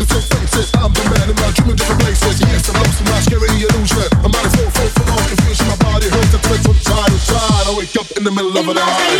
I'm the man in my dreaming different places. Yes, I'm lost in my scary illusion. I'm out of. My body. I wake up in the middle of the night.